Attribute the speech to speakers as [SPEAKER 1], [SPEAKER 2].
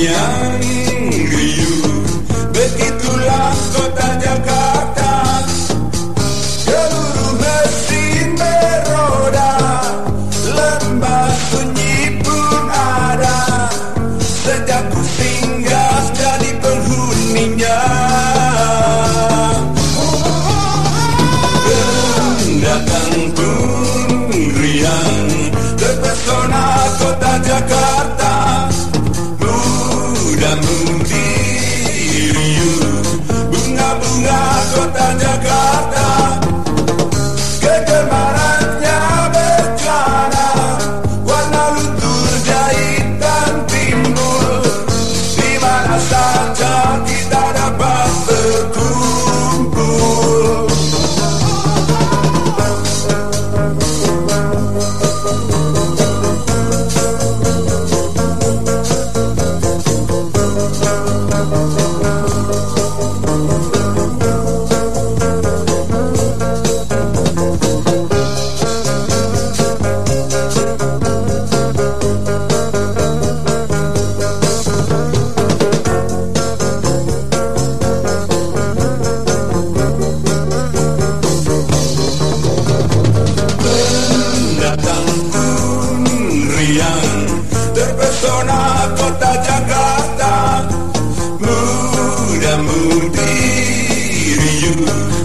[SPEAKER 1] yang rindu Begitulah kota Jakarta. the mood be you?